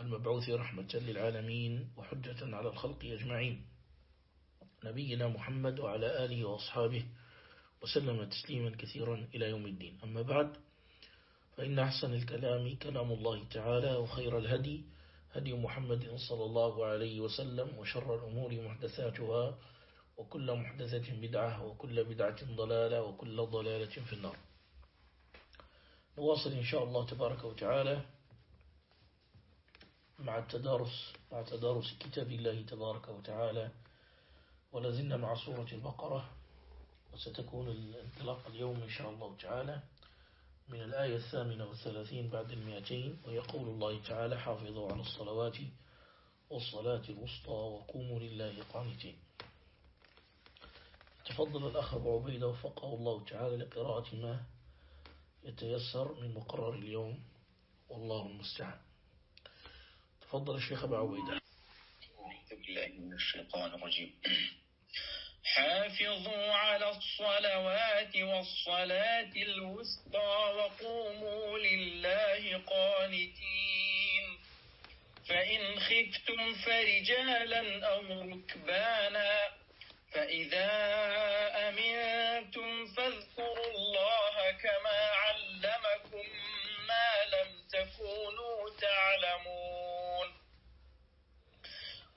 المبعوث رحمة للعالمين وحجة على الخلق أجمعين. نبينا محمد وعلى آله وأصحابه وسلم تسليما كثيرا إلى يوم الدين. أما بعد فإن أحسن الكلام كلام الله تعالى وخير الهدي هدي محمد صلى الله عليه وسلم وشر الأمور محدثاتها وكل محدثة بدعة وكل بدعة ضلالة وكل ضلالة في النار. نواصل إن شاء الله تبارك وتعالى مع التدارس مع تدارس كتاب الله تبارك وتعالى. ولازلنا مع سورة البقرة وستكون الانطلاق اليوم إن شاء الله تعالى من الآية الثامنة والثلاثين بعد المئتين ويقول الله تعالى حافظوا على الصلوات والصلاة الوسطى وقوموا لله قانتين. تفضل الأخ أبو عبيدة وفقه الله تعالى لقراءة ما يتيسر من مقرر اليوم والله المستعان. تفضل الشيخ أبو عبيدة. أعوذ بالله من الشيطان الرجيم. حافظوا على الصلوات والصلاة الوسطى وقوموا لله قانتين. فإن خفتم فرجالا أو ركبانا فإذا أمنتم فاذكروا الله كما علمكم ما لم تكونوا تعلمون.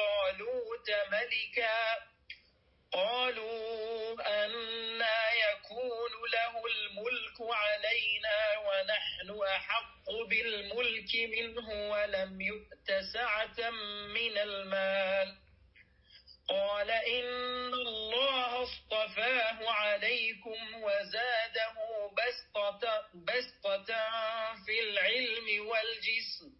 طالوت ملكا قالوا أنا يكون له الملك علينا ونحن أحق بالملك منه ولم يؤت سعة من المال. قال إن الله اصطفاه عليكم وزاده بسطة, بسطة في العلم والجسم.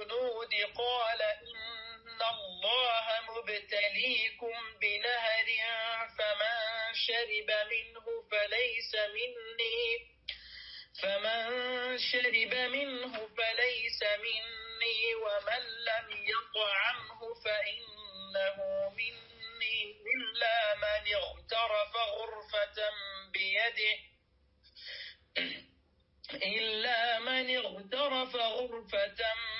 بالجنود قال إن الله مبتليكم بنهر فمن شرب منه فليس مني. فمن شرب منه فليس مني ومن لم يطعمه فإنه مني إلا من اغترف غرفة بيده. إلا من اغترف غرفة بيده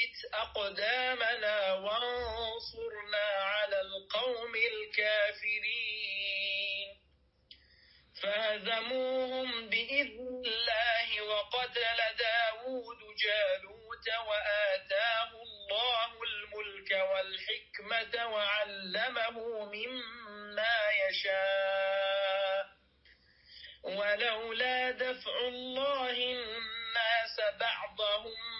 وثبت أقدامنا وانصرنا على القوم الكافرين. فهزموهم بإذن الله وقتل داود جالوت وآتاه الله الملك والحكمة وعلمه مما يشاء. ولولا دفع الله الناس بعضهم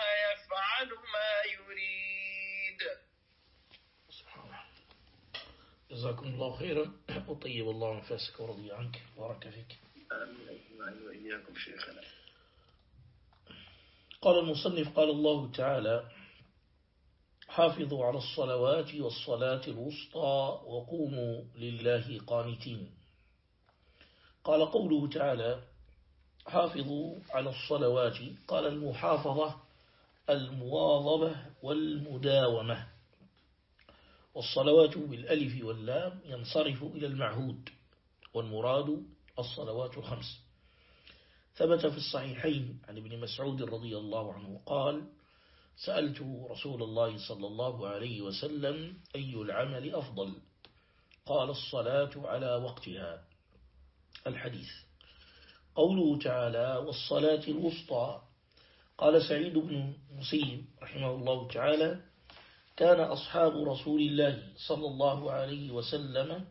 ما يريد. جزاكم الله خيرا. وطيب الله نفسك ورضي عنك. بارك فيك. آمين. وإياكم شيخنا. قال المصنف قال الله تعالى حافظوا على الصلوات والصلاة الوسطى وقوموا لله قانتين. قال قوله تعالى حافظوا على الصلوات. قال المحافظة المواظبة والمداومة. والصلوات بالألف واللام ينصرف إلى المعهود والمراد الصلوات الخمس. ثبت في الصحيحين عن ابن مسعود رضي الله عنه قال سألت رسول الله صلى الله عليه وسلم أي العمل أفضل؟ قال الصلاة على وقتها. الحديث قوله تعالى والصلاة الوسطى قال سعيد بن مسيب رحمه الله تعالى كان أصحاب رسول الله صلى الله عليه وسلم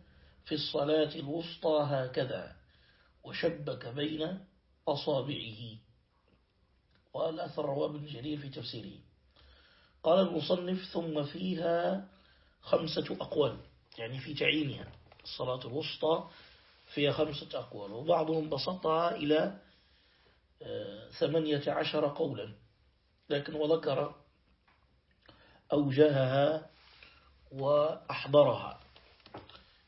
في الصلاة الوسطى هكذا وشبك بين أصابعه. والأثر رواه ابن جرير في تفسيره. قال المصنف ثم فيها خمسة أقوال يعني في تعيينها. الصلاة الوسطى فيها خمسة أقوال وبعضهم بسطها إلى ثمانية عشر قولا. لكن وذكر أوجهها وأحضرها.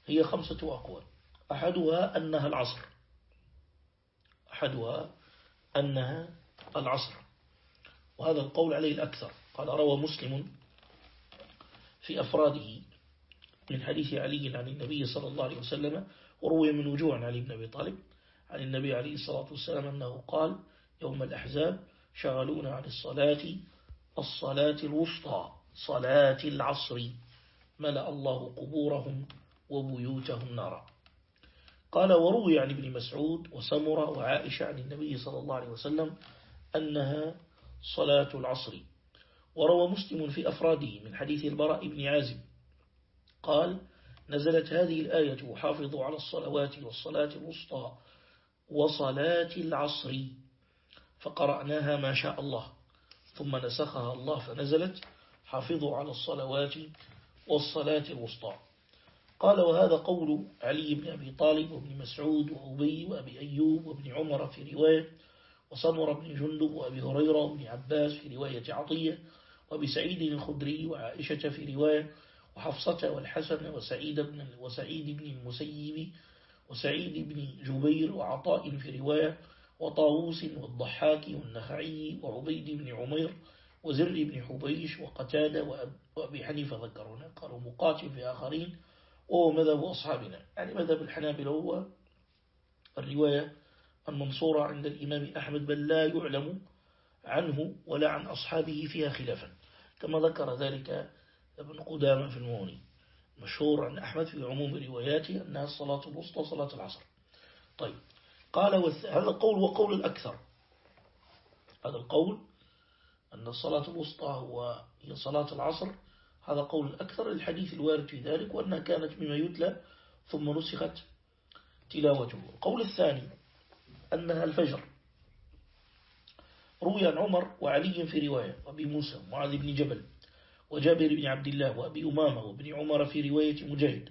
هي خمسة أقوال. أحدها أنها العصر. أحدها أنها العصر. وهذا القول عليه الأكثر. قال روى مسلم في أفراده من حديث علي عن النبي صلى الله عليه وسلم وروي من وجوه علي بن أبي طالب. عن النبي عليه الصلاة والسلام أنه قال يوم الأحزاب شغلونا عن الصلاة الصلاة الوسطى صلاة العصر. ملأ الله قبورهم وبيوتهم نارا. قال وروي عن ابن مسعود وسمرة وعائشة عن النبي صلى الله عليه وسلم أنها صلاة العصر. وروى مسلم في أفراده من حديث البراء بن عازب. قال نزلت هذه الآية وحافظوا على الصلوات والصلاة الوسطى وصلاة العصر. فقرأناها ما شاء الله. ثم نسخها الله فنزلت. حافظوا على الصلوات والصلاة الوسطى. قال وهذا قول علي بن أبي طالب وابن مسعود وأبي وأبي أيوب وابن عمر في رواية وصمر بن جندب وأبي هريرة وابن عباس في رواية عطية وأبي سعيد الخدري وعائشة في رواية وحفصة والحسن وسعيد بن, وسعيد بن المسيب وسعيد بن جبير وعطاء في رواية وطاووس والضحاك والنخعي وعبيد بن عمير وزر بن حبيش وقتادة وأبي حنيفة ذكرونا. قالوا مقاتل في آخرين وهو مذهب أصحابنا. يعني مذهب الحنابلة هو الرواية المنصورة عند الإمام أحمد بل لا يعلم عنه ولا عن أصحابه فيها خلافا. كما ذكر ذلك ابن قدامة في المغني مشهور عن أحمد في عموم رواياته أنها الصلاة الوسطى صلاة العصر. طيب قال هذا القول وقول الأكثر. هذا القول أن الصلاة الوسطى هو هي صلاة العصر هذا قول الأكثر الحديث الوارد في ذلك وأنها كانت مما يتلى ثم نسخت تلاوته. القول الثاني أنها الفجر. روي عن عمر وعلي في رواية وأبي موسى ومعاذ بن جبل. وجابر بن عبد الله وأبي أمامة وابن عمر في رواية مجاهد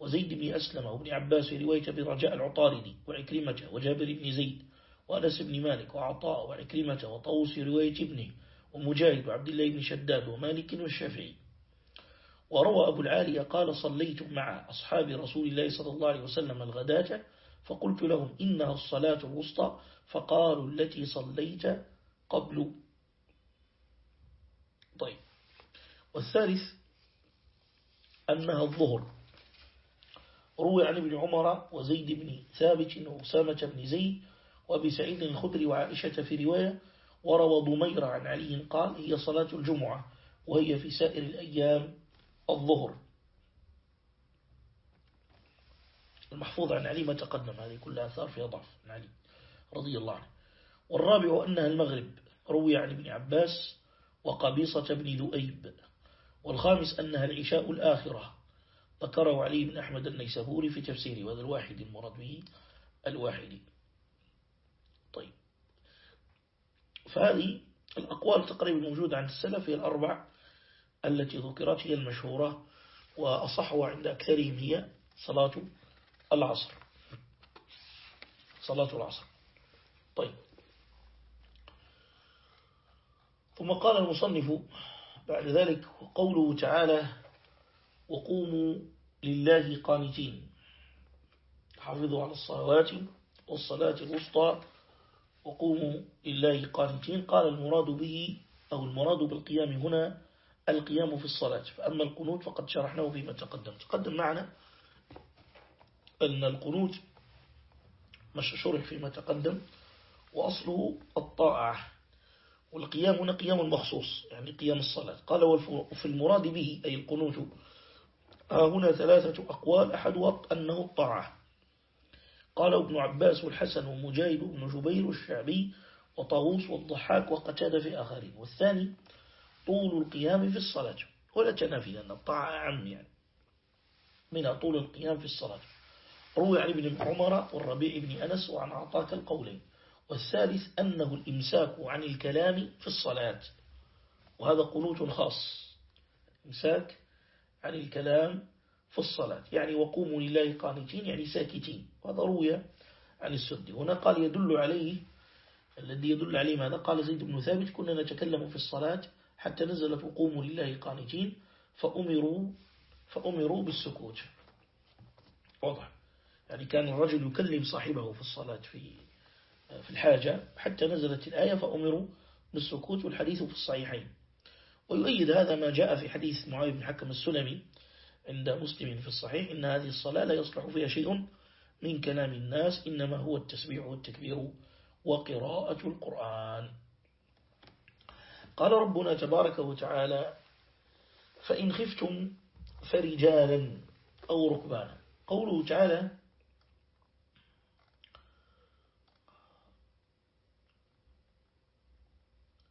وزيد بن أسلم وابن عباس في رواية برجاء العطاردي وعكرمة وجابر بن زيد وأنس بن مالك وعطاء وعكرمة وطوس في رواية ابنه ومجاهد وعبد الله بن شداد ومالك والشافعي. وروى أبو العالية قال صليت مع أصحاب رسول الله صلى الله عليه وسلم الغداة فقلت لهم إنها الصلاة الوسطى فقالوا التي صليت قبل طيب والثالث أنها الظهر. روي عن ابن عمر وزيد بن ثابت وأسامة بن زيد وأبي سعيد الخدري وعائشة في رواية وروى ضمير عن علي قال هي صلاة الجمعة وهي في سائر الأيام الظهر. المحفوظ عن علي ما تقدم هذه كلها أثار فيها ضعف. عن علي رضي الله عنه. والرابع أنها المغرب. روي عن ابن عباس وقبيصة بن لؤيب والخامس أنها العشاء الآخرة. ذكره علي بن أحمد النيسابوري في تفسيره وهذا الواحد المراد به الواحد. طيب. فهذه الأقوال تقريبا موجودة عند السلف هي الأربع التي ذكرت هي المشهورة وأصحها عند أكثرهم هي صلاة العصر. صلاة العصر. طيب. ثم قال المصنف بعد ذلك قوله تعالى وقوموا لله قانتين. حافظوا على الصلوات والصلاة الوسطى. وقوموا لله قانتين. قال المراد به أو المراد بالقيام هنا القيام في الصلاة. فأما القنوت فقد شرحناه فيما تقدم تقدم معنا أن القنوت مش شرح فيما تقدم. وأصله الطاعة. والقيام هنا قيام مخصوص يعني قيام الصلاة. قال وفي المراد به أي القنوت. ها هنا ثلاثة أقوال أحدها أنه الطاعة قال ابن عباس والحسن ومجاهد بن جبير الشعبي وطاووس والضحاك وقتاد في آخرين. والثاني طول القيام في الصلاة. ولا تنافي لأن الطاعة أعم يعني. منها طول القيام في الصلاة. روي عن ابن عمر والربيع بن أنس وعن عطاك القولين. والثالث أنه الإمساك عن الكلام في الصلاة وهذا قنوت خاص. إمساك عن الكلام في الصلاة يعني وقوموا لله قانتين يعني ساكتين وهذا روي عن السد. هنا قال يدل عليه الذي يدل عليه ماذا؟ قال زيد بن ثابت كنا نتكلم في الصلاة حتى نزلت وقوموا لله قانتين فأمروا, فأمروا بالسكوت. واضح. يعني كان الرجل يكلم صاحبه في الصلاة في في الحاجة حتى نزلت الآية فأمروا بالسكوت والحديث في الصحيحين. ويؤيد هذا ما جاء في حديث معاوية بن حكم السلمي عند مسلم في الصحيح إن هذه الصلاة لا يصلح فيها شيء من كلام الناس إنما هو التسبيح والتكبير وقراءة القرآن. قال ربنا تبارك وتعالى فإن خفتم فرجالا أو ركبانا قوله تعالى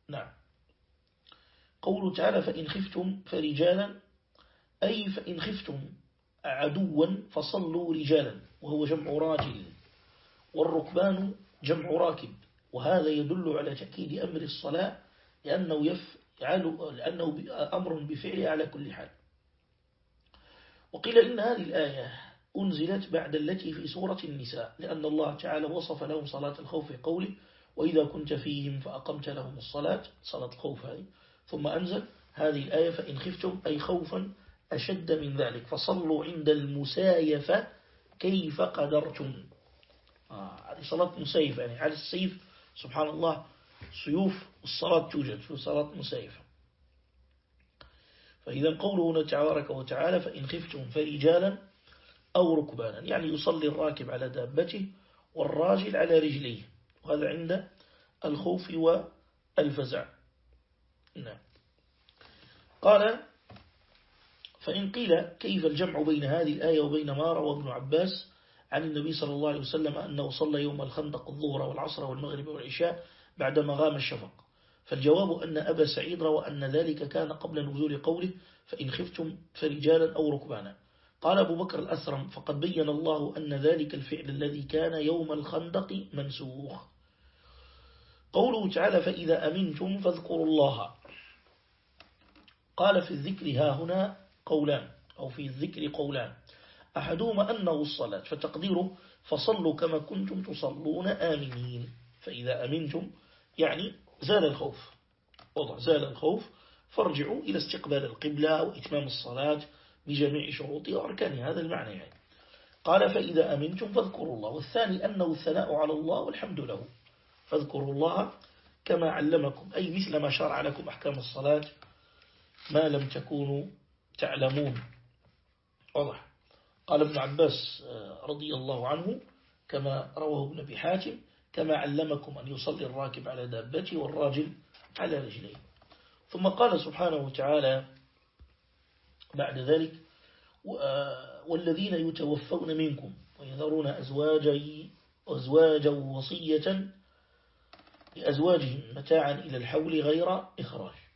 نعم قوله تعالى فإن خفتم فرجالا أي فإن خفتم عدوا فصلوا رجالا وهو جمع راجل والركبان جمع راكب وهذا يدل على تأكيد أمر الصلاة لأنه, يفعل لأنه أمر بفعله على كل حال. وقيل إن هذه الآية أنزلت بعد التي في سورة النساء لأن الله تعالى وصف لهم صلاة الخوف قوله وإذا كنت فيهم فأقمت لهم الصلاة. صلاة الخوف هذه. ثم أنزل هذه الآية فإن خفتم أي خوفا أشد من ذلك. فصلوا عند المسايفة كيف قدرتم. آه هذه صلاة مسايفة يعني. على السيف سبحان الله سيوف الصلاة توجد في صلاة مسايفة. فإذا قوله تبارك وتعالى فإن خفتم فرجالا أو ركبانا. يعني يصلي الراكب على دابته والراجل على رجليه. وهذا عند الخوف والفزع. نعم. قال فإن قيل كيف الجمع بين هذه الآية وبين ما روى ابن عباس عن النبي صلى الله عليه وسلم أنه صلى يوم الخندق الظهر والعصر والمغرب والعشاء بعدما غام الشفق؟ فالجواب أن أبا سعيد روى أن ذلك كان قبل نزول قوله فإن خفتم فرجالا أو ركبانا. قال أبو بكر الأثرم فقد بين الله أن ذلك الفعل الذي كان يوم الخندق منسوخ. قوله تعالى فإذا أمنتم فاذكروا الله. قال في الذكر ها هنا قولان أو في الذكر قولان. أحدهما أنه الصلاة فتقديره فصلوا كما كنتم تصلون آمنين. فإذا أمنتم يعني زال الخوف. وضع زال الخوف. فارجعوا إلى استقبال القبلة وإتمام الصلاة بجميع شروطها وأركانها هذا المعنى يعني. قال فإذا أمنتم فاذكروا الله. والثاني أنه الثناء على الله والحمد له. فاذكروا الله كما علمكم أي مثل ما شرع لكم أحكام الصلاة. ما لم تكونوا تعلمون. واضح. قال ابن عباس آه، رضي الله عنه كما رواه ابن أبي حاتم كما علمكم أن يصلي الراكب على دابته والراجل على رجليه. ثم قال سبحانه وتعالى بعد ذلك آه، والذين يتوفون منكم ويذرون أزواجا أزواجا وصية لأزواجهم متاعا إلى الحول غير إخراج.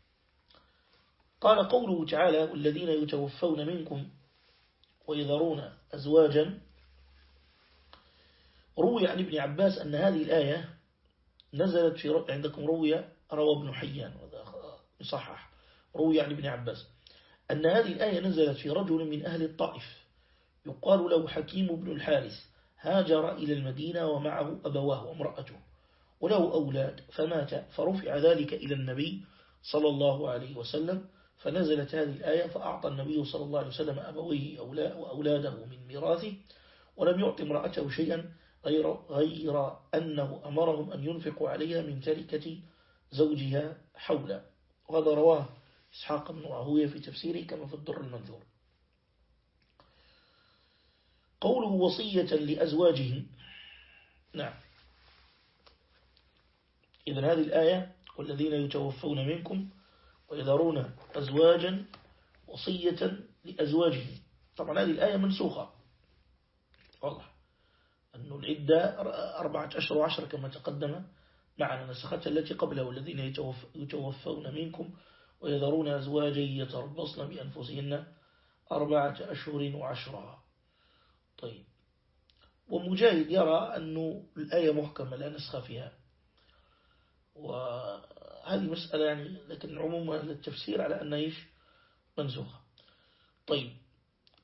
قال قوله تعالى والذين يتوفون منكم ويذرون أزواجا. روي عن ابن عباس أن هذه الآية نزلت في عندكم روي روى ابن حيان يصحح روي عن ابن عباس. أن هذه الآية نزلت في رجل من أهل الطائف يقال له حكيم بن الحارث هاجر إلى المدينة ومعه أبواه وامرأته وله أولاد فمات فرفع ذلك إلى النبي صلى الله عليه وسلم. فنزلت هذه الآية فأعطى النبي صلى الله عليه وسلم أبويه وأولاده من ميراثه ولم يعطي امرأته شيئا غير, غير أنه أمرهم أن ينفقوا عليها من تركة زوجها حولا. وهذا رواه إسحاق بن راهوية في تفسيره كما في الدر المنذور قوله وصية لأزواجهم نعم. إذا هذه الآية والذين يتوفون منكم ويذرون أزواجا وصية لأزواجهم. طبعا هذه الآية منسوخة. والله أن العدة أربعة أشهر وعشر كما تقدم معنا. نسختها التي قبلها والذين يتوفون منكم ويذرون أزواجا يتربصن بأنفسهن أربعة أشهر وعشرة. طيب. ومجاهد يرى أن الآية محكمة لا نسخ فيها. وهذه مسألة يعني لكن عموما التفسير على أنها إيش؟ منسوخة. طيب.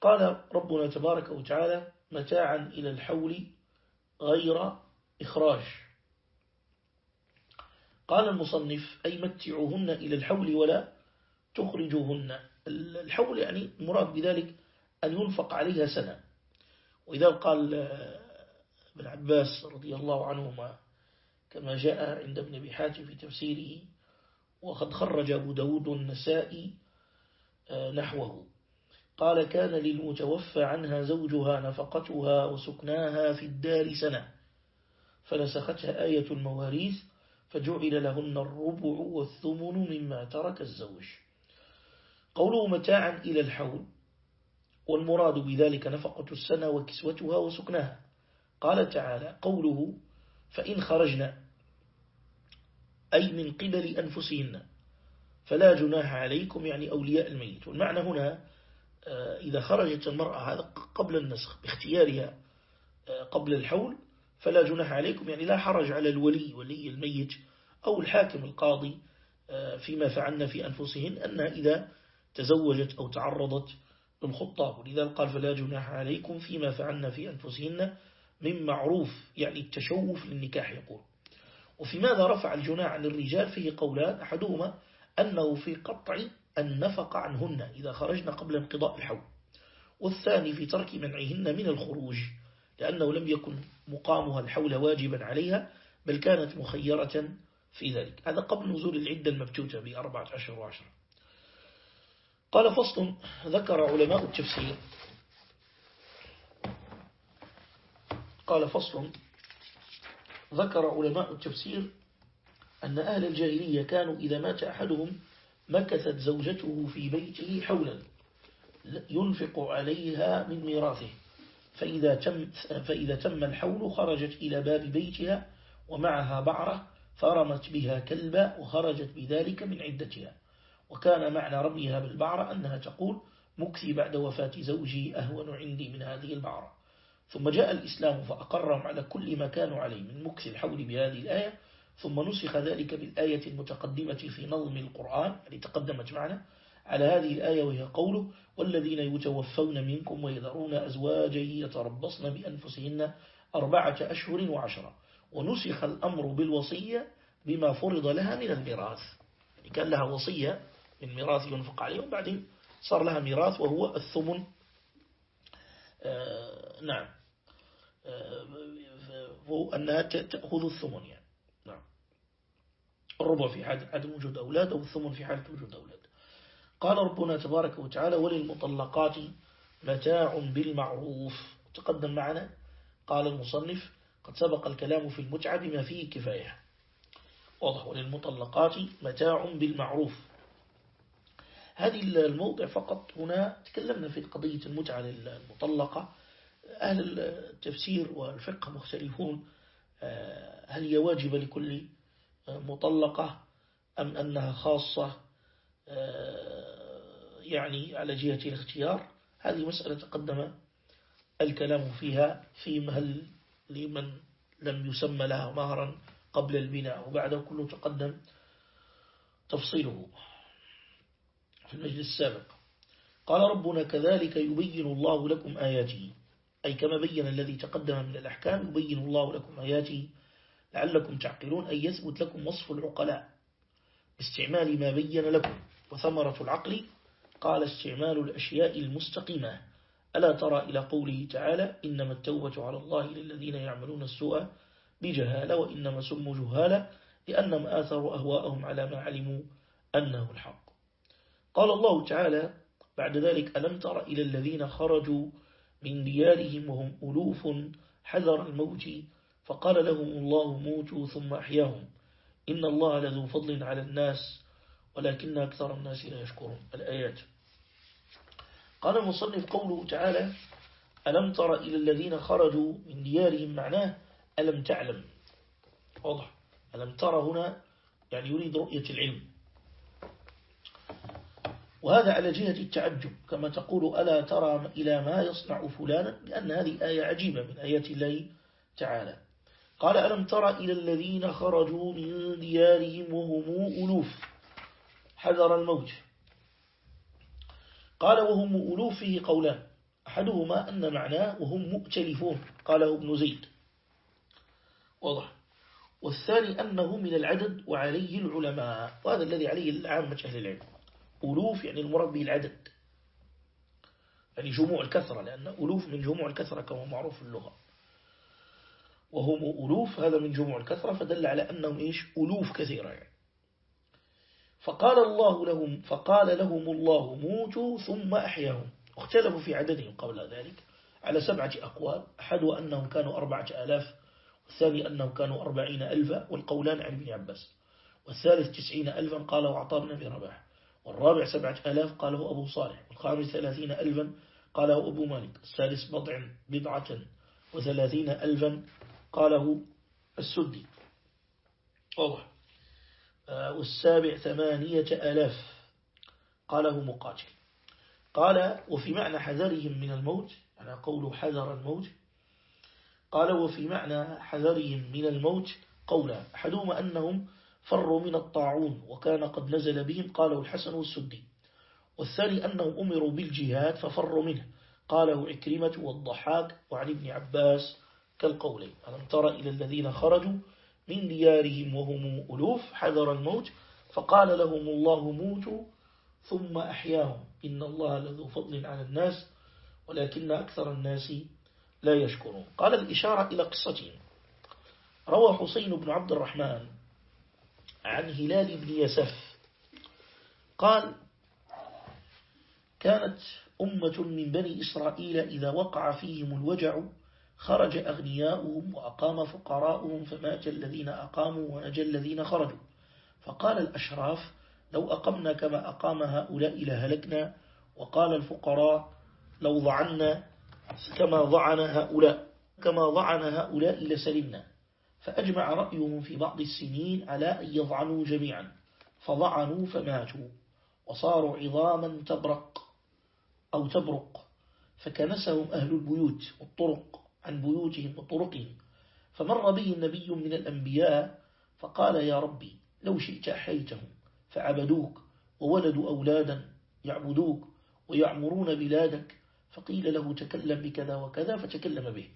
قال ربنا تبارك وتعالى متاعا إلى الحول غير إخراج. قال المصنف أي متعوهن إلى الحول ولا تخرجوهن. الحول يعني مراد بذلك أن ينفق عليها سنة. وإذا قال ابن عباس رضي الله عنهما كما جاء عند ابن بحاتم في تفسيره وقد خرج أبو داود النسائي آه، نحوه. قال كان للمتوفى عنها زوجها نفقتها وسكناها في الدار سنة فنسختها آية المواريث فجعل لهن الربع والثمن مما ترك الزوج. قوله متاعا إلى الحول والمراد بذلك نفقة السنة وكسوتها وسكنها. قال تعالى قوله فإن خرجنا أي من قبل أنفسهن. فلا جناح عليكم يعني أولياء الميت. والمعنى هنا آه، إذا خرجت المرأة هذا قبل النسخ باختيارها آه، قبل الحول فلا جناح عليكم يعني لا حرج على الولي ولي الميت أو الحاكم القاضي آه، فيما فعلنا في أنفسهن أنها إذا تزوجت أو تعرضت للخطاب. ولذلك قال فلا جناح عليكم فيما فعلنا في أنفسهن من معروف يعني التشوف للنكاح يقول. وفي ماذا رفع الجناح عن الرجال فيه قولان أحدهما أنه في قطع النفق عنهن إذا خرجنا قبل انقضاء الحول والثاني في ترك منعهن من الخروج لأنه لم يكن مقامها الحول واجبا عليها بل كانت مخيرة في ذلك. هذا قبل نزول العدة المبتوتة بأربعة أشهر وعشرة. قال فصل ذكر علماء التفسير. قال فصل ذكر علماء التفسير أن أهل الجاهلية كانوا إذا مات أحدهم مكثت زوجته في بيته حولا ينفق عليها من ميراثه. فإذا تم, فإذا تم الحول خرجت إلى باب بيتها ومعها بعرة فرمت بها كلبا وخرجت بذلك من عدتها. وكان معنى رميها بالبعرة أنها تقول مكثي بعد وفاة زوجي أهون عندي من هذه البعرة. ثم جاء الإسلام فأقرهم على كل ما كانوا عليه من مكث الحول بهذه الآية ثم نسخ ذلك بالآية المتقدمة في نظم القرآن التي تقدمت معنا على هذه الآية وهي قوله والذين يتوفون منكم ويذرون أزواجا يتربصن بأنفسهن أربعة أشهر وعشرة ونسخ الأمر بالوصية بما فرض لها من الميراث. يعني كان لها وصية من ميراث ينفق عليه وبعدين صار لها ميراث وهو الثمن. آه نعم. أنها تأخذ الثمن يعني. نعم. الربع في حالة عدم وجود أولاد أو الثمن في حالة وجود أولاد. قال ربنا تبارك وتعالى وللمطلقات متاع بالمعروف. تقدم معنا. قال المصنف قد سبق الكلام في المتعة بما فيه كفاية. واضح. وللمطلقات متاع بالمعروف. هذه الموضع فقط. هنا تكلمنا في قضية المتعة للمطلقة. أهل التفسير والفقه مختلفون آه، هل هي واجبة لكل مطلقة أم أنها خاصة آه، يعني على جهة الاختيار؟ هذه مسألة تقدم الكلام فيها في مهل لمن لم يسمى لها مهرا قبل البناء وبعده كله تقدم تفصيله في المجلس السابق. قال ربنا كذلك يبين الله لكم آياته. أي كما بين الذي تقدم من الأحكام يبين الله لكم آياته لعلكم تعقلون أن يثبت لكم وصف العقلاء. باستعمال ما بين لكم وثمرة العقل قال استعمال الأشياء المستقيمة. ألا ترى إلى قوله تعالى إنما التوبة على الله للذين يعملون السوء بجهالة وإنما سموا جهالة لأنهم آثروا أهواءهم على ما علموا أنه الحق. قال الله تعالى بعد ذلك ألم تر إلى الذين خرجوا من ديارهم وهم ألوف حذر الموت فقال لهم الله موتوا ثم أحياهم. إن الله لذو فضل على الناس ولكن أكثر الناس لا يشكرون. الآيات. قال المصنف قوله تعالى ألم تر إلى الذين خرجوا من ديارهم؟ معناه ألم تعلم. واضح. ألم تر هنا؟ يعني يريد رؤية العلم. وهذا على جهة التعجب كما تقول ألا ترى إلى ما يصنع فلانا؟ لأن هذه آية عجيبة من آيات الله تعالى. قال ألم ترى إلى الذين خرجوا من ديارهم وهم ألوف؟ حذر الموت. قال وهم ألوف فيه قولان أحدهما أن معناه وهم مؤتلفون. قاله ابن زيد. واضح. والثاني أنه من العدد وعليه العلماء. وهذا الذي عليه العامة أهل العلم. ألوف يعني المراد به العدد. يعني جموع الكثرة لأن ألوف من جموع الكثرة كما معروف في اللغة. وهم ألوف هذا من جموع الكثرة فدل على أنهم إيش؟ ألوف كثيرة يعني. فقال الله لهم فقال لهم الله موتوا ثم أحياهم. اختلفوا في عددهم قبل ذلك. على سبعة أقوال أحد أنهم كانوا أربعة آلاف والثاني أنهم كانوا أربعين ألفا والقولان عن ابن عباس. والثالث تسعين ألفا قاله عطاء بن رباح. والرابع سبعة آلاف قاله أبو صالح والخامس ثلاثين ألفا قاله أبو مالك السادس بضع بضعة وثلاثين ألفا قاله السدي. واضح. آه، والسابع ثمانية ألاف قاله مقاتل. قال وفي معنى حذرهم من الموت؟ على قول حذر الموت. قال وفي معنى حذرهم من الموت قولا أحدهما أنهم فروا من الطاعون وكان قد نزل بهم قاله الحسن والسدي. والثاني أنهم أمروا بالجهاد ففروا منه قاله عكرمة والضحاك وعن ابن عباس كالقولين. ألم تر إلى الذين خرجوا من ديارهم وهم ألوف حذر الموت فقال لهم الله موتوا ثم أحياهم. إن الله لذو فضل على الناس ولكن أكثر الناس لا يشكرون. قال الإشارة إلى قصتهم. روى حسين بن عبد الرحمن عن هلال بن يسف. قال كانت أمة من بني إسرائيل إذا وقع فيهم الوجع خرج أغنياؤهم وأقام فقراؤهم فمات الذين أقاموا ونجى الذين خرجوا. فقال الأشراف لو أقمنا كما أقام هؤلاء لهلكنا. وقال الفقراء لو ضعنا كما ضعن هؤلاء كما ضعن هؤلاء لسلمنا. فأجمع رأيهم في بعض السنين على أن يضعنوا جميعا فضعنوا فماتوا وصاروا عظاما تبرق أو تبرق فكنسهم أهل البيوت والطرق عن بيوتهم وطرقهم. فمر به النبي من الأنبياء فقال يا ربي لو شئت أحيتهم فعبدوك وولدوا أولادا يعبدوك ويعمرون بلادك فقيل له تكلم بكذا وكذا فتكلم به.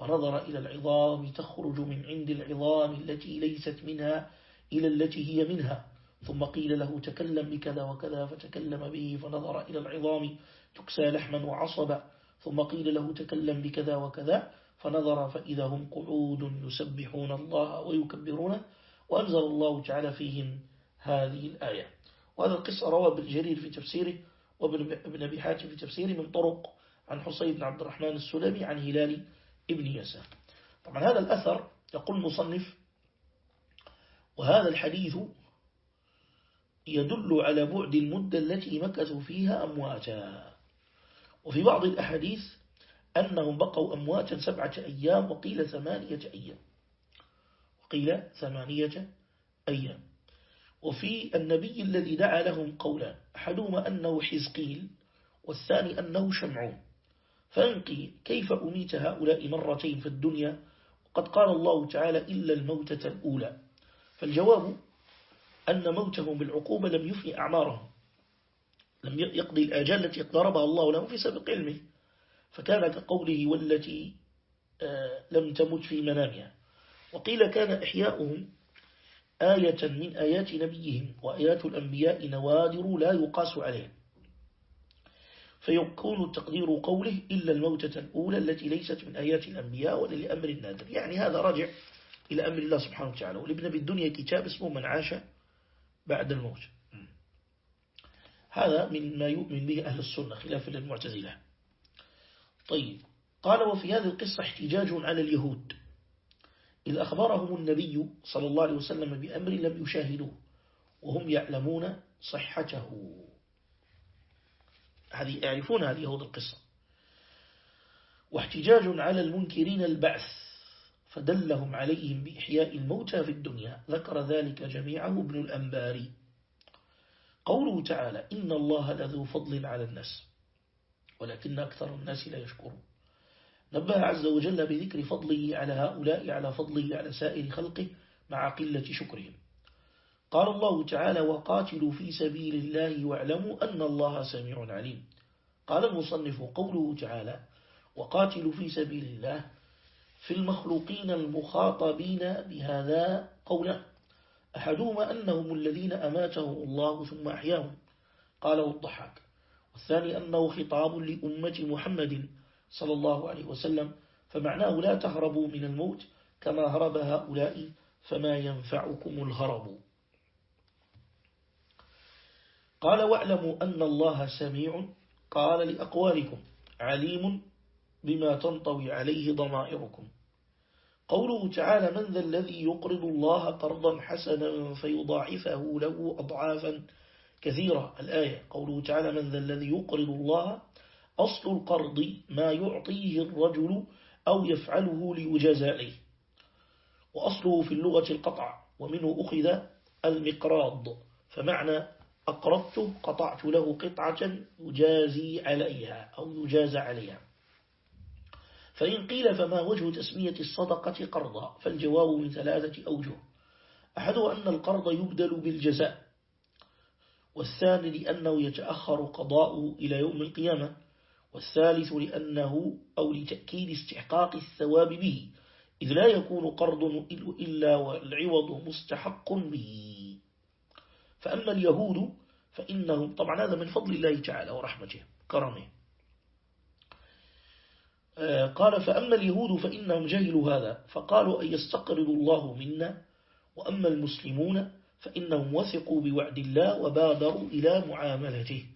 فنظر إلى العظام تخرج من عند العظام التي ليست منها إلى التي هي منها. ثم قيل له تكلم بكذا وكذا فتكلم به فنظر إلى العظام تكسى لحما وعصبا. ثم قيل له تكلم بكذا وكذا فنظر فإذا هم قعود يسبحون الله ويكبرونه وأنزل الله تعالى فيهم هذه الآية. وهذا القصة روى بالجرير في تفسيره وابن أبي حاتم في تفسيره من طرق عن حصين بن عبد الرحمن السلمي عن هلال ابن يسار طبعا هذا الأثر يقول المصنف وهذا الحديث يدل على بعد المدة التي مكثوا فيها أمواتا. وفي بعض الأحاديث أنهم بقوا أمواتا سبعة أيام وقيل ثمانية أيام. وقيل ثمانية أيام. وفي النبي الذي دعا لهم قولا أحدهما أنه حزقيل والثاني أنه شمعون. فأنقي كيف أميت هؤلاء مرتين في الدنيا؟ وقد قال الله تعالى إلا الموتة الأولى. فالجواب أن موتهم بالعقوبة لم يفني أعمارهم. لم يقضي الآجال التي اقتربها الله لهم في سبق علمه. فكان كقوله والتي آه، لم تمت في منامها. وقيل كان إحياؤهم آية من آيات نبيهم. وآيات الأنبياء نوادر لا يقاس عليها فيكون التقدير قوله إلا الموتة الأولى التي ليست من آيات الأنبياء ولا لأمر النادر. يعني هذا راجع إلى أمر الله سبحانه وتعالى. ولابن بالدنيا كتاب اسمه من عاش بعد الموت. هذا من ما يؤمن به أهل السنة خلافا للمعتزلة طيب قال وفي هذه القصة احتجاج على اليهود. إذ أخبرهم النبي صلى الله عليه وسلم بأمر لم يشاهدوه وهم يعلمون صحته. هذه يعرفون هذه يهود القصة. واحتجاج على المنكرين البعث فدلهم عليهم بإحياء الموتى في الدنيا ذكر ذلك جميعه ابن الأنباري قوله تعالى إن الله لذو فضل على الناس ولكن أكثر الناس لا يشكرون. نبه عز وجل بذكر فضله على هؤلاء على فضله على سائر خلقه مع قلة شكرهم. قال الله تعالى وقاتلوا في سبيل الله واعلموا أن الله سميع عليم. قال المصنف قوله تعالى وقاتلوا في سبيل الله في المخلوقين المخاطبين بهذا قولا أحدهما أنهم الذين أماتهم الله ثم أحياهم. قاله الضحاك والثاني أنه خطاب لأمة محمد صلى الله عليه وسلم فمعناه لا تهربوا من الموت كما هرب هؤلاء فما ينفعكم الهرب. قال واعلموا أن الله سميع قال لأقوالكم عليم بما تنطوي عليه ضمائركم. قوله تعالى من ذا الذي يقرض الله قرضا حسنا فيضاعفه له أضعافا كثيرة. الآية قوله تعالى من ذا الذي يقرض الله أصل القرض ما يعطيه الرجل أو يفعله ليجازى عليه. وأصله في اللغة القطع ومنه أخذ المقراض. فمعنى أقرضته قطعت له قطعة يجازي عليها أو يجازى عليها. فإن قيل فما وجه تسمية الصدقة قرضا؟ فالجواب من ثلاثة أوجه. أحدها أن القرض يبدل بالجزاء والثاني لأنه يتأخر قضاء إلى يوم القيامة والثالث لأنه أو لتأكيد استحقاق الثواب به إذ لا يكون قرض إلا والعوض مستحق به. فأما اليهود فإنهم طبعا هذا من فضل الله تعالى ورحمته كرمه. آه، قال فأما اليهود فإنهم جهلوا هذا فقالوا أن يستقرض الله منا؟ وأما المسلمون فإنهم وثقوا بوعد الله وبادروا إلى معاملته.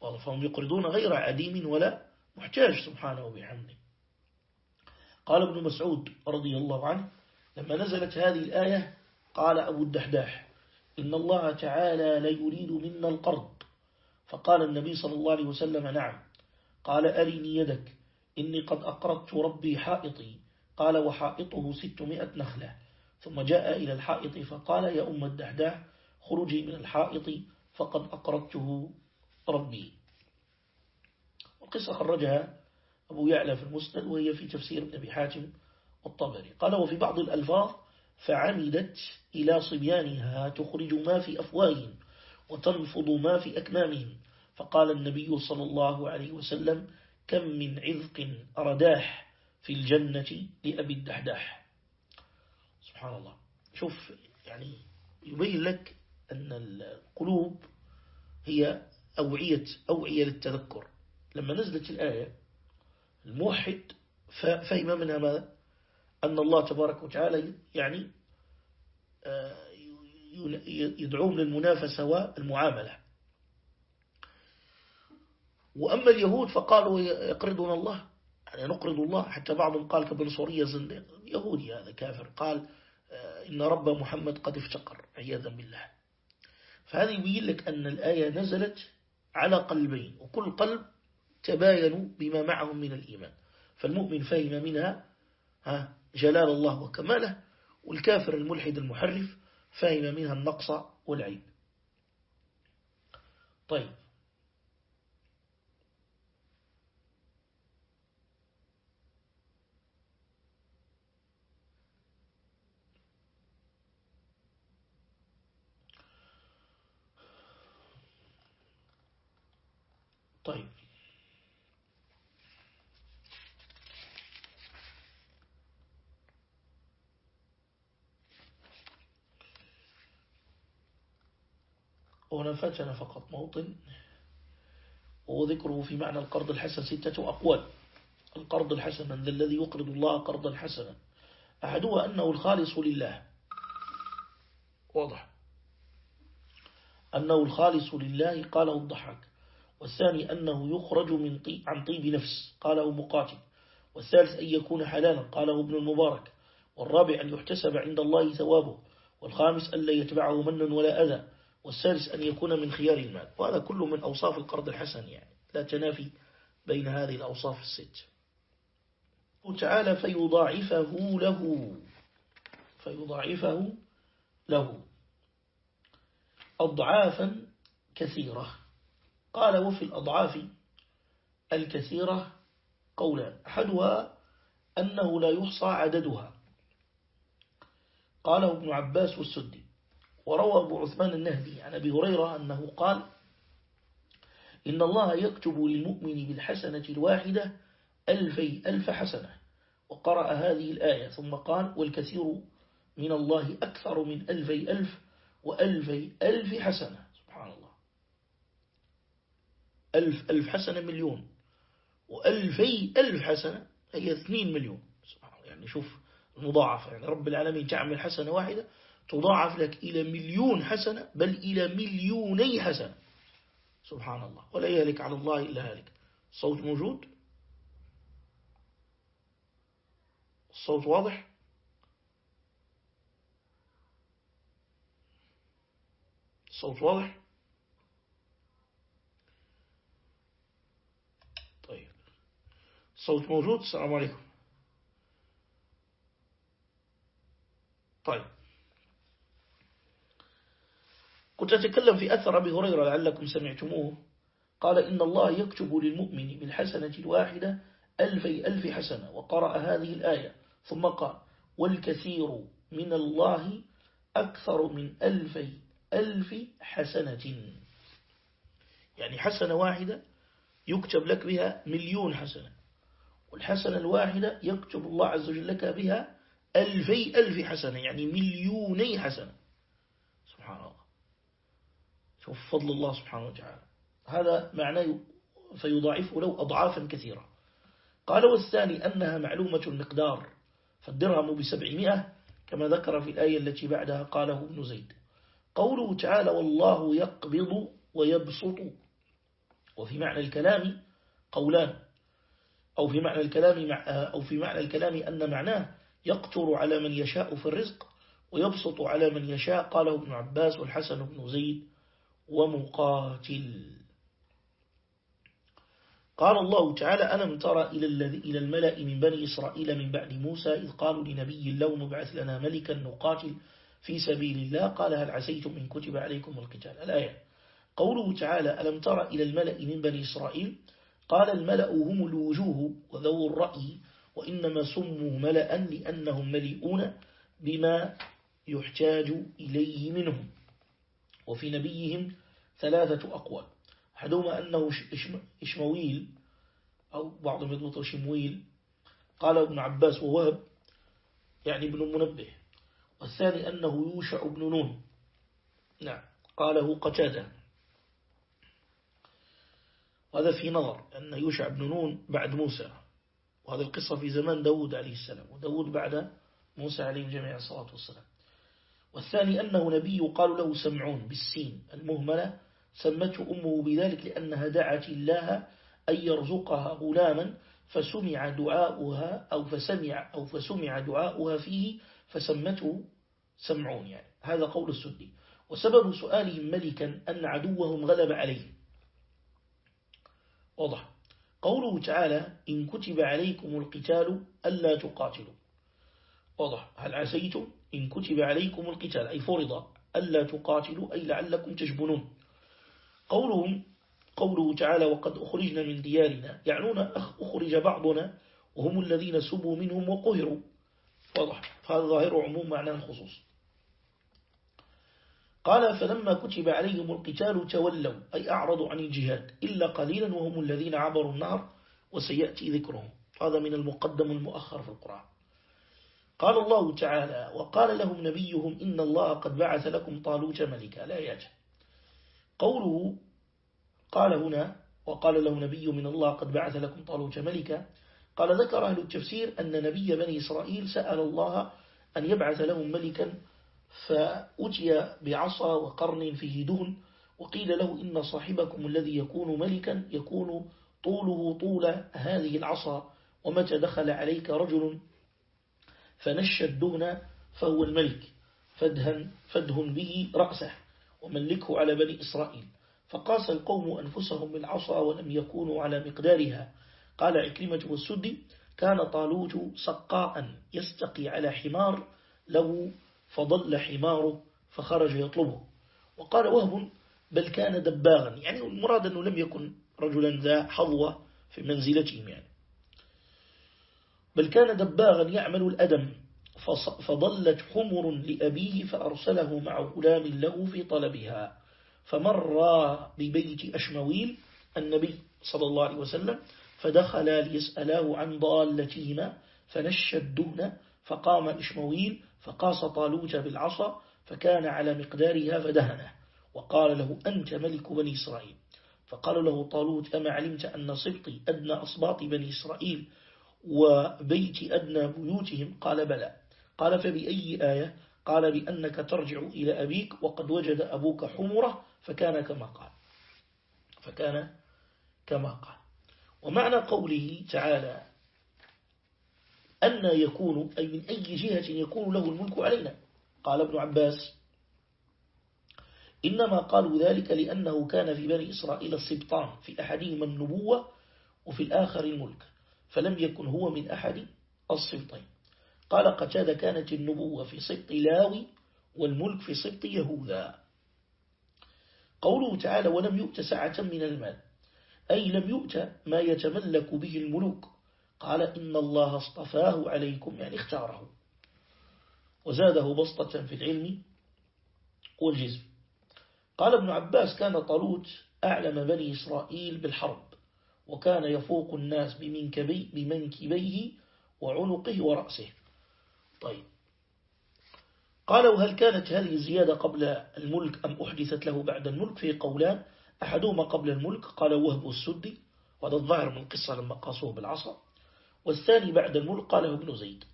فهم يقرضون غير عديم ولا محتاج سبحانه وبحمده. قال ابن مسعود رضي الله عنه لما نزلت هذه الآية قال أبو الدحداح إن الله تعالى لا يريد منا القرض. فقال النبي صلى الله عليه وسلم نعم. قال أرني يدك. إني قد أقرضت ربي حائطي. قال وحائطه ستمائة نخلة. ثم جاء إلى الحائط فقال يا أم الدحداح خرجي من الحائط فقد أقرضته ربي. وقصة خرجها أبو يعلى في المسند وهي في تفسير ابن أبي حاتم الطبري قال وفي بعض الألفاظ فعمدت إلى صبيانها تخرج ما في أفواههم وتنفض ما في أكمامهم. فقال النبي صلى الله عليه وسلم كم من عذق أرداح في الجنة لأبي الدحداح. سبحان الله. شوف يعني يبين لك أن القلوب هي أوعية, أوعية للتذكر. لما نزلت الآية الموحد فهم منها ماذا؟ أن الله تبارك وتعالى يعني آه، يدعوهم للمنافسة والمعاملة. وأما اليهود فقالوا يقرضون الله يعني نقرض الله. حتى بعضهم قال كبن صورية زندق يهودي هذا كافر قال آه، إن رب محمد قد افتقر عياذا بالله. فهذا يبين لك أن الآية نزلت على قلبين وكل قلب تباينوا بما معهم من الإيمان. فالمؤمن فهم منها جلال الله وكماله والكافر الملحد المحرف فهم منها النقص والعيب. طيب. طيب. وهنا فاتنا فقط موطن. وذكره في معنى القرض الحسن ستة أقوال. القرض الحسن من ذا الذي يقرض الله قرضا حسنا. أحدها أنه الخالص لله. واضح. أنه الخالص لله قاله الضحاك. والثاني أنه يخرج من طيب عن طيب نفس قاله مقاتل. والثالث أن يكون حلالا قاله ابن المبارك. والرابع أن يحتسب عند الله ثوابه. والخامس أن لا يتبعه من ولا أذى. والسادس أن يكون من خيار المال. وهذا كله من أوصاف القرض الحسن يعني. لا تنافي بين هذه الأوصاف الست. وتعالى فيضاعفه له. فيضاعفه له. أضعافا كثيرة. قال وفي الأضعاف الكثيرة قولا. أحدها أنه لا يحصى عددها. قاله ابن عباس والسدي. وروى أبو عثمان النهدي عن أبي هريرة أنه قال إن الله يكتب للمؤمن بالحسنة الواحدة ألفي ألف حسنة. وقرأ هذه الآية ثم قال والكثير من الله أكثر من ألفي ألف وألفي ألف حسنة. سبحان الله. ألف ألف حسنة مليون. وألفي ألف حسنة هي اثنين مليون. سبحان الله. يعني شوف المضاعفة. يعني رب العالمين تعمل حسنة واحدة تضاعف لك إلى مليون حسنة بل إلى مليوني حسنة. سبحان الله. ولا يهلك على الله إلا هالك. الصوت موجود؟ الصوت واضح؟ الصوت واضح؟ طيب. الصوت موجود؟ السلام عليكم. طيب. كنت أتكلم في أثر أبي هريرة لعلكم سمعتموه. قال إن الله يكتب للمؤمن بالحسنة الواحدة ألفي ألف حسنة وقرأ هذه الآية. ثم قال والكثير من الله أكثر من ألفي ألف حسنة. يعني حسنة واحدة يكتب لك بها مليون حسنة والحسنة الواحدة يكتب الله عز وجل لك بها ألفي ألف حسنة يعني مليوني حسنة. شوف فضل الله سبحانه وتعالى. هذا معناه فيضاعفه له أضعافا كثيرة. قال والثاني أنها معلومة المقدار فالدرهم بسبعمائة كما ذكر في الآية التي بعدها قاله ابن زيد. قوله تعالى والله يقبض ويبسط وفي معنى الكلام قولان. أو في معنى الكلام أو في معنى الكلام أن معناه يقتر على من يشاء في الرزق ويبسط على من يشاء قاله ابن عباس والحسن بن زيد. ومقاتل. قال الله تعالى ألم ترى إلى, الذي إلى الملأ من بني إسرائيل من بعد موسى إذ قالوا لنبي الله مبعث لنا ملكا نقاتل في سبيل الله؟ قال هل عسيتم من كتب عليكم القتال؟ الآية. قوله تعالى ألم ترى إلى الملأ من بني إسرائيل؟ قال الملأ هم الوجوه وذو الرأي وإنما سموا ملأ لأنهم مليئون بما يحتاج إليه منهم. وفي نبيهم ثلاثة أقوال. أحدهما أنه إشمويل أو بعضهم يضبط شمويل. قال ابن عباس ووهب يعني ابن منبه. والثاني أنه يوشع بن نون. نعم. قاله قتادة. وهذا في نظر أن يوشع بن نون بعد موسى. وهذه القصة في زمان داود عليه السلام وداود بعد موسى عليه جميع الصلاة والسلام. والثاني أنه نبي قالوا له سمعون بالسين المهملة سمته أمه بذلك لأنها دعت الله أن يرزقها غلاما فسمع دعاؤها أو فسمع أو فسمع دعاؤها فيه فسمته سمعون يعني. هذا قول السدي وسبب سؤالهم ملكا أن عدوهم غلب عليهم واضح. قوله تعالى إن كتب عليكم القتال ألا تقاتلوا. واضح. هل عسيتم؟ إن كتب عليكم القتال أي فرض ألا تقاتلوا أي لعلكم تجبنون. قولهم قوله تعالى وقد أخرجنا من ديارنا. يعنون أخرج بعضنا وهم الذين سبوا منهم وقهروا. واضح. فهذا ظاهر عموم معنى الخصوص. قال فلما كتب عليهم القتال تولوا أي أعرضوا عن الجهاد إلا قليلا وهم الذين عبروا النار وسيأتي ذكرهم. هذا من المقدم المؤخر في القرآن. قال الله تعالى وقال لهم نبيهم إن الله قد بعث لكم طالوت ملكا. لا يجب قوله قال هنا وقال له نبي من الله قد بعث لكم طالوت ملكا. قال ذكر أهل التفسير أن نبي بني إسرائيل سأل الله أن يبعث لهم ملكا فأتي بعصا وقرن فيه دهن وقيل له إن صاحبكم الذي يكون ملكا يكون طوله طول هذه العصا ومتى دخل عليك رجل فنش الدهن فهو الملك فادهن, فادهن به رأسه وملكه على بني إسرائيل. فقاس القوم أنفسهم بالعصا ولم يكونوا على مقدارها. قال عكرمة والسدي كان طالوت سقاء يستقي على حمار له فضل حماره فخرج يطلبه. وقال وهب بل كان دباغا يعني المراد أنه لم يكن رجلا ذا حظوة في منزلتهم يعني. بل كان دباغا يعمل الأدم فضلت حمر لأبيه فأرسله مع غلام له في طلبها. فمر ببيت أشمويل النبي صلى الله عليه وسلم فدخل ليسألاه عن ضالتهما فنش الدهن فقام إشمويل فقاس طالوت بالعصا فكان على مقدارها فدهنه. وقال له أنت ملك بني إسرائيل. فقال له طالوت أما علمت أن صبطي أدنى أصباط بني إسرائيل؟ وبيت أدنى بيوتهم؟ قال بلى. قال فبأي آية؟ قال بأنك ترجع إلى أبيك وقد وجد أبوك حمرة فكان كما قال. فكان كما قال. ومعنى قوله تعالى أن يكون أي من أي جهة يكون له الملك علينا. قال ابن عباس إنما قالوا ذلك لأنه كان في بني إسرائيل السبطان في أحدهما النبوة وفي الآخر الملك. فلم يكن هو من أحد السبطين قال قتاد كانت النبوة في سبط لاوي والملك في سبط يهوذا. قوله تعالى ولم يؤت سعة من المال. أي لم يؤت ما يتملك به الملوك. قال إن الله اصطفاه عليكم يعني اختاره. وزاده بسطة في العلم والجزم. قال ابن عباس كان طالوت أعلم بني إسرائيل بالحرب. وكان يفوق الناس بمنكبي بمنكبيه وعنقه ورأسه. طيب. قالوا هل كانت هذه الزيادة قبل الملك أم أحدثت له بعد الملك؟ في قولان أحدهما قبل الملك. قال وهب السدي. وهذا الظاهر من القصة لما قاسوه بالعصا. والثاني بعد الملك قاله ابن زيد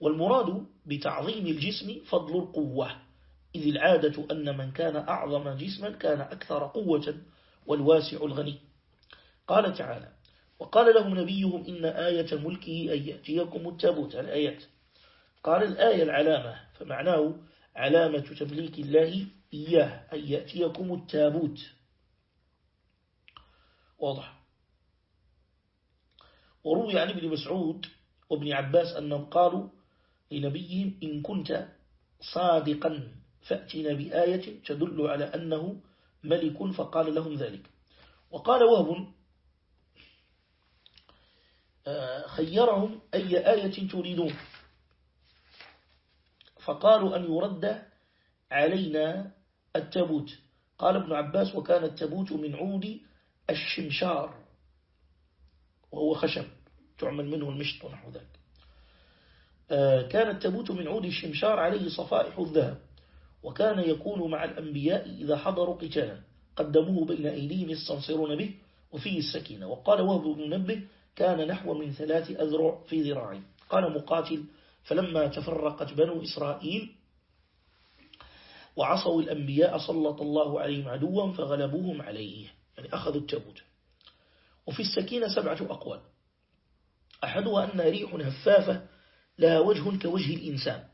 والمراد بتعظيم الجسم فضل القوة إذ العادة أن من كان أعظم جسما كان أكثر قوة والواسع الغني. قال تعالى وقال لهم نبيهم إن آية ملكه أن يأتيكم التابوت الآيات قال الآية العلامة فمعناه علامة تمليك الله إياه أن يأتيكم التابوت. واضح. وروي عن ابن مسعود وابن عباس أنهم قالوا لنبيهم إن كنت صادقا فأتنا بآية تدل على أنه ملك فقال لهم ذلك. وقال وهب خيرهم أي آية تريدون. فقالوا أن يرد علينا التابوت. قال ابن عباس وكان التابوت من عود الشمشار وهو خشب تعمل منه المشط ونحو ذلك. آه، كان التابوت من عود الشمشار عليه صفائح الذهب وكان يكون مع الأنبياء إذا حضروا قتالا قدموه بين أيديهم يستنصرون به وفيه السكينة. وقال وهب بن منبه كان نحو من ثلاث أذرع في ذراعي. قال مقاتل فلما تفرقت بنو إسرائيل وعصوا الأنبياء سلط الله عليهم عدوا فغلبوهم عليه يعني أخذوا التابوت. وفي السكينة سبعة أقوال. أحدها أن ريح هفافة لها وجه كوجه الإنسان.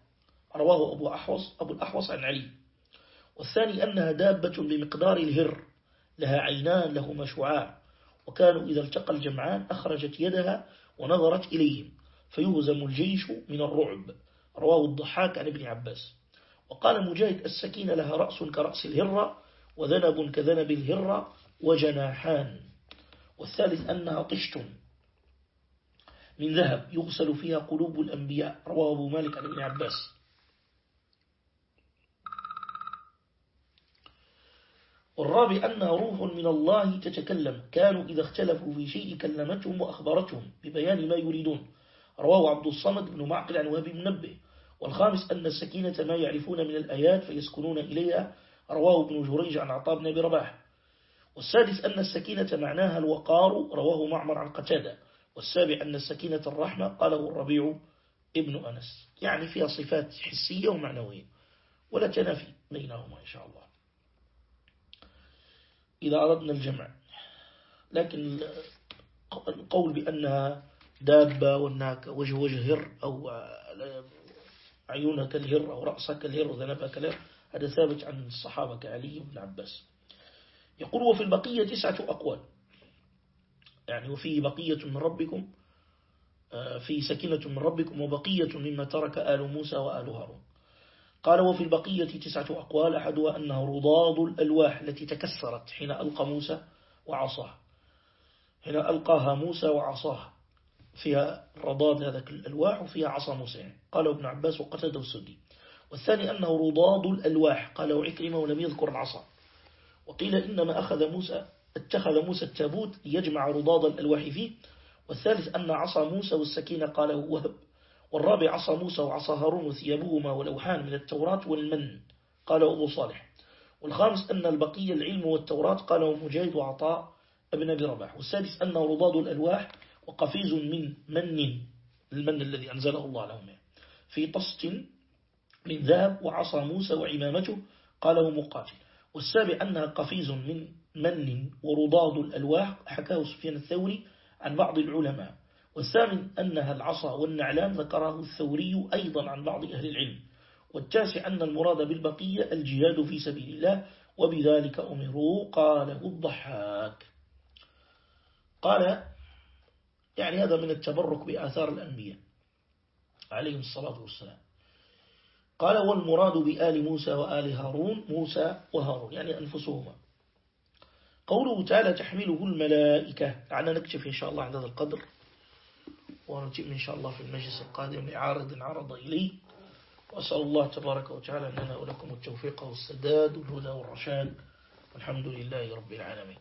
رواه أبو أحوص, أبو الأحوص عن علي. والثاني أنها دابة بمقدار الهر لها عينان لهما شعاع. وكانوا إذا التقى الجمعان أخرجت يدها ونظرت إليهم فيهزم الجيش من الرعب. رواه الضحاك عن ابن عباس. وقال مجاهد السكينة لها رأس كرأس الهرة وذنب كذنب الهرة وجناحان. والثالث أنها طشت من ذهب يغسل فيها قلوب الأنبياء. رواه أبو مالك عن ابن عباس. والرابع أنها روح من الله تتكلم. كانوا إذا اختلفوا في شيء كلمتهم وأخبرتهم ببيان ما يريدون. رواه عبد الصمد بن معقل عن وهب منبه والخامس أن السكينة ما يعرفون من الآيات فيسكنون إليها. رواه ابن جريج عن عطاء بن أبي رباح. والسادس أن السكينة معناها الوقار. رواه معمر عن قتادة. والسابع أن السكينة الرحمة. قاله الربيع ابن أنس. يعني فيها صفات حسية ومعنوية. ولا تنافي بينهما إن شاء الله. إذا أردنا الجمع. لكن القول بأنها دابة وأنها وجه وجه هر أو عيونها كالهر أو رأسها كالهر وذنبها كالهر هذا ثابت عن الصحابة كعلي بن عباس. يقول وفي البقية تسعة أقوال. يعني وفيه بقية من ربكم آه، في سكينة من ربكم وبقية مما ترك آل موسى وآل هارون. قال وفي البقية تسعة أقوال أحدها أنه رضاض الألواح التي تكسرت حين ألقى موسى وعصاه. حين ألقاها موسى وعصاه. فيها رضاد هذا الألواح وفيها عصا موسى. قال ابن عباس وقتده السدي والثاني أنه رضاض الألواح. قاله عكرمة ولم يذكر العصا. وقيل إنما أخذ موسى اتخذ موسى التابوت يجمع رضاض الألواح فيه. والثالث أن عصا موسى والسكينة قاله وهب والرابع عصا موسى وعصا هارون وثيابهما والأوحان من التوراة والمن. قاله أبو صالح. والخامس أن البقية العلم والتوراة. قاله مجاهد وعطاء ابن أبي رباح. والسادس أنه رضاض الألواح وقفيز من من المن الذي أنزله الله لهم في طست من ذهب وعصا موسى وعمامته. قاله مقاتل. والسابع أنها قفيز من من ورضاض الألواح. حكاه سفيان الثوري عن بعض العلماء. والثامن أنها العصا والنعلان ذكره الثوري أيضا عن بعض أهل العلم والتاسع أن المراد بالبقية الجهاد في سبيل الله وبذلك أمروا قاله الضحاك. قال يعني هذا من التبرك بآثار الأنبياء عليهم الصلاة والسلام. قال والمراد بآل موسى وآل هارون موسى وهارون يعني أنفسهما. قوله تعالى تحمله الملائكة. لعلنا نكتف إن شاء الله عند هذا القدر ونتم إن شاء الله في المجلس القادم لعارض عرض إلي. وأسأل الله تبارك وتعالى أننا ولكم التوفيق والسداد والهدى والرشاد. والحمد لله رب العالمين.